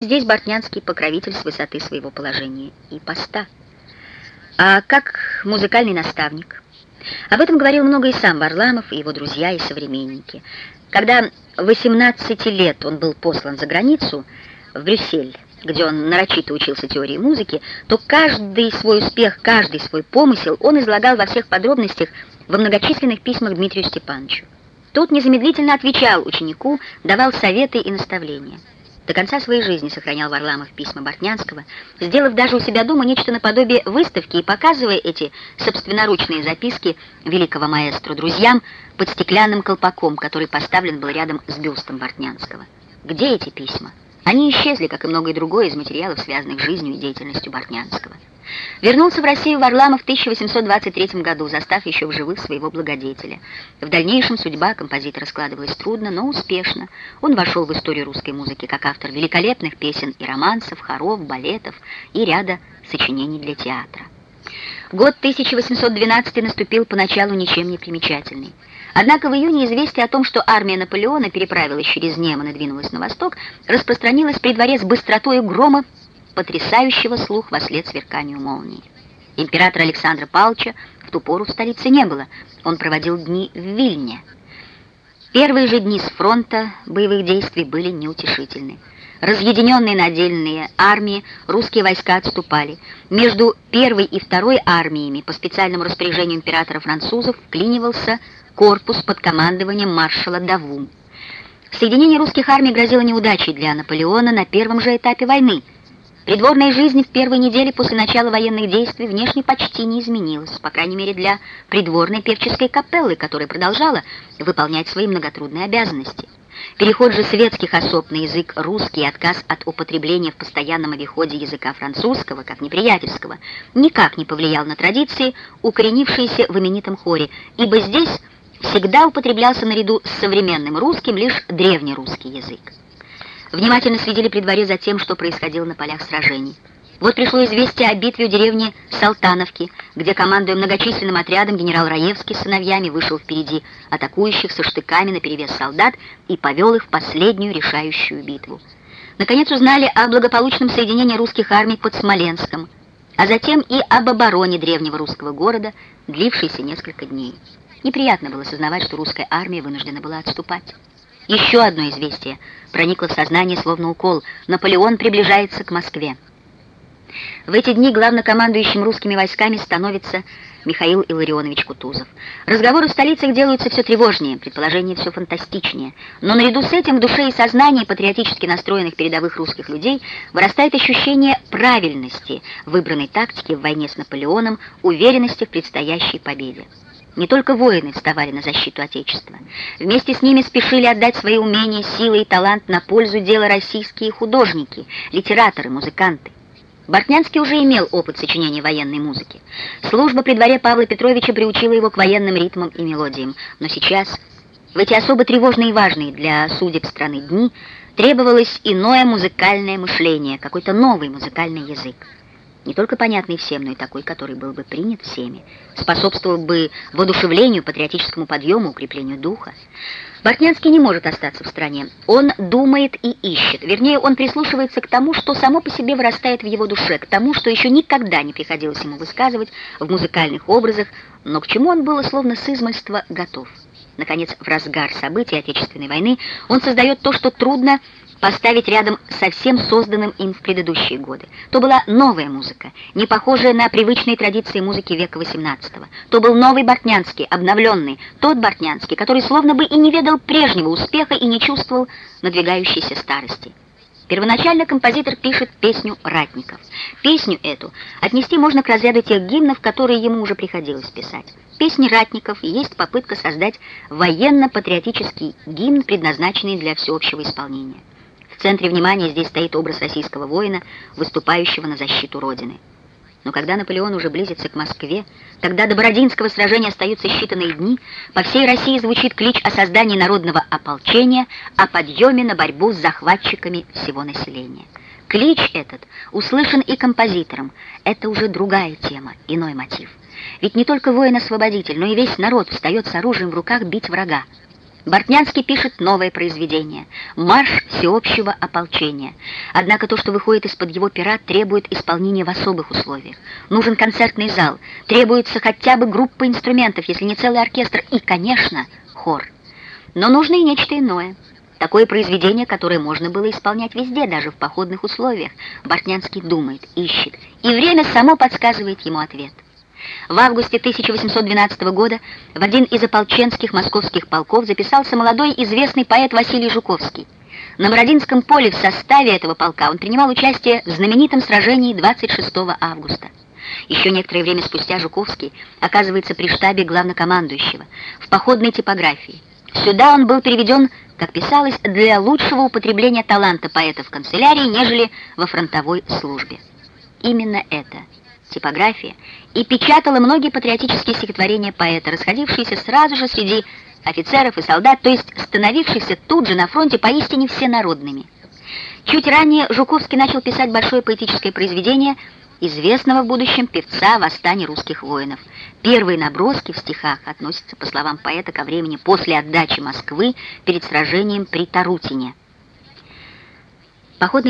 Здесь Бортнянский покровитель с высоты своего положения и поста. А как музыкальный наставник? Об этом говорил много и сам Варламов, и его друзья, и современники. Когда 18 лет он был послан за границу, в Брюссель, где он нарочито учился теории музыки, то каждый свой успех, каждый свой помысел он излагал во всех подробностях во многочисленных письмах Дмитрию Степановичу. Тот незамедлительно отвечал ученику, давал советы и наставления. До конца своей жизни сохранял Варламов письма Бортнянского, сделав даже у себя дома нечто наподобие выставки и показывая эти собственноручные записки великого маэстро друзьям под стеклянным колпаком, который поставлен был рядом с бюстом Бортнянского. Где эти письма? Они исчезли, как и многое другое из материалов, связанных с жизнью и деятельностью Бортнянского. Вернулся в Россию Варламов в 1823 году, застав еще в живых своего благодетеля. В дальнейшем судьба композитора складывалась трудно, но успешно. Он вошел в историю русской музыки как автор великолепных песен и романсов, хоров, балетов и ряда сочинений для театра. Год 1812 наступил поначалу ничем не примечательный. Однако в июне известие о том, что армия Наполеона переправилась через Неман и двинулась на восток, распространилось при дворе с быстротой грома потрясающего слух во след сверканию молнии. Императора Александра Павловича в ту пору в столице не было, он проводил дни в Вильне. Первые же дни с фронта боевых действий были неутешительны. Разъединенные на отдельные армии, русские войска отступали. Между первой и второй армиями по специальному распоряжению императора французов вклинивался корпус под командованием маршала Даву. Соединение русских армий грозило неудачей для Наполеона на первом же этапе войны – Придворная жизнь в первой неделе после начала военных действий внешне почти не изменилась, по крайней мере для придворной певческой капеллы, которая продолжала выполнять свои многотрудные обязанности. Переход же светских особ на язык русский и отказ от употребления в постоянном обиходе языка французского, как неприятельского, никак не повлиял на традиции, укоренившиеся в именитом хоре, ибо здесь всегда употреблялся наряду с современным русским лишь древнерусский язык внимательно следили при дворе за тем, что происходило на полях сражений. Вот пришло известие о битве у деревни Салтановки, где, командуя многочисленным отрядом, генерал Раевский с сыновьями вышел впереди атакующих со штыками наперевес солдат и повел их в последнюю решающую битву. Наконец узнали о благополучном соединении русских армий под Смоленском, а затем и об обороне древнего русского города, длившейся несколько дней. Неприятно было сознавать, что русская армия вынуждена была отступать. Еще одно известие проникло в сознание, словно укол. Наполеон приближается к Москве. В эти дни главнокомандующим русскими войсками становится Михаил Илларионович Кутузов. Разговоры в столицах делаются все тревожнее, предположения все фантастичнее. Но наряду с этим в душе и сознании патриотически настроенных передовых русских людей вырастает ощущение правильности выбранной тактики в войне с Наполеоном, уверенности в предстоящей победе. Не только воины вставали на защиту Отечества. Вместе с ними спешили отдать свои умения, силы и талант на пользу дела российские художники, литераторы, музыканты. Бортнянский уже имел опыт сочинения военной музыки. Служба при дворе Павла Петровича приучила его к военным ритмам и мелодиям. Но сейчас, в эти особо тревожные и важные для судеб страны дни, требовалось иное музыкальное мышление, какой-то новый музыкальный язык не только понятный всем, но и такой, который был бы принят всеми, способствовал бы воодушевлению, патриотическому подъему, укреплению духа. Бортнянский не может остаться в стране. Он думает и ищет. Вернее, он прислушивается к тому, что само по себе вырастает в его душе, к тому, что еще никогда не приходилось ему высказывать в музыкальных образах, но к чему он был словно с измольства готов. Наконец, в разгар событий Отечественной войны он создает то, что трудно поставить рядом со всем созданным им в предыдущие годы. То была новая музыка, не похожая на привычные традиции музыки века XVIII. То был новый Бортнянский, обновленный, тот Бортнянский, который словно бы и не ведал прежнего успеха и не чувствовал надвигающейся старости. Первоначально композитор пишет песню «Ратников». Песню эту отнести можно к разряду тех гимнов, которые ему уже приходилось писать. Песни «Ратников» есть попытка создать военно-патриотический гимн, предназначенный для всеобщего исполнения. В центре внимания здесь стоит образ российского воина, выступающего на защиту Родины. Но когда Наполеон уже близится к Москве, когда до Бородинского сражения остаются считанные дни, по всей России звучит клич о создании народного ополчения, о подъеме на борьбу с захватчиками всего населения. Клич этот услышан и композитором. Это уже другая тема, иной мотив. Ведь не только воин-освободитель, но и весь народ встает с оружием в руках бить врага. Бортнянский пишет новое произведение «Марш всеобщего ополчения». Однако то, что выходит из-под его пера, требует исполнения в особых условиях. Нужен концертный зал, требуется хотя бы группа инструментов, если не целый оркестр, и, конечно, хор. Но нужно и нечто иное. Такое произведение, которое можно было исполнять везде, даже в походных условиях. Бортнянский думает, ищет, и время само подсказывает ему ответ. В августе 1812 года в один из ополченских московских полков записался молодой известный поэт Василий Жуковский. На Бородинском поле в составе этого полка он принимал участие в знаменитом сражении 26 августа. Еще некоторое время спустя Жуковский оказывается при штабе главнокомандующего, в походной типографии. Сюда он был переведен, как писалось, для лучшего употребления таланта поэта в канцелярии, нежели во фронтовой службе. Именно это – типография, и печатала многие патриотические стихотворения поэта, расходившиеся сразу же среди офицеров и солдат, то есть становившихся тут же на фронте поистине всенародными. Чуть ранее Жуковский начал писать большое поэтическое произведение известного в будущем певца восстания русских воинов. Первые наброски в стихах относятся, по словам поэта, ко времени после отдачи Москвы перед сражением при Тарутине. Походный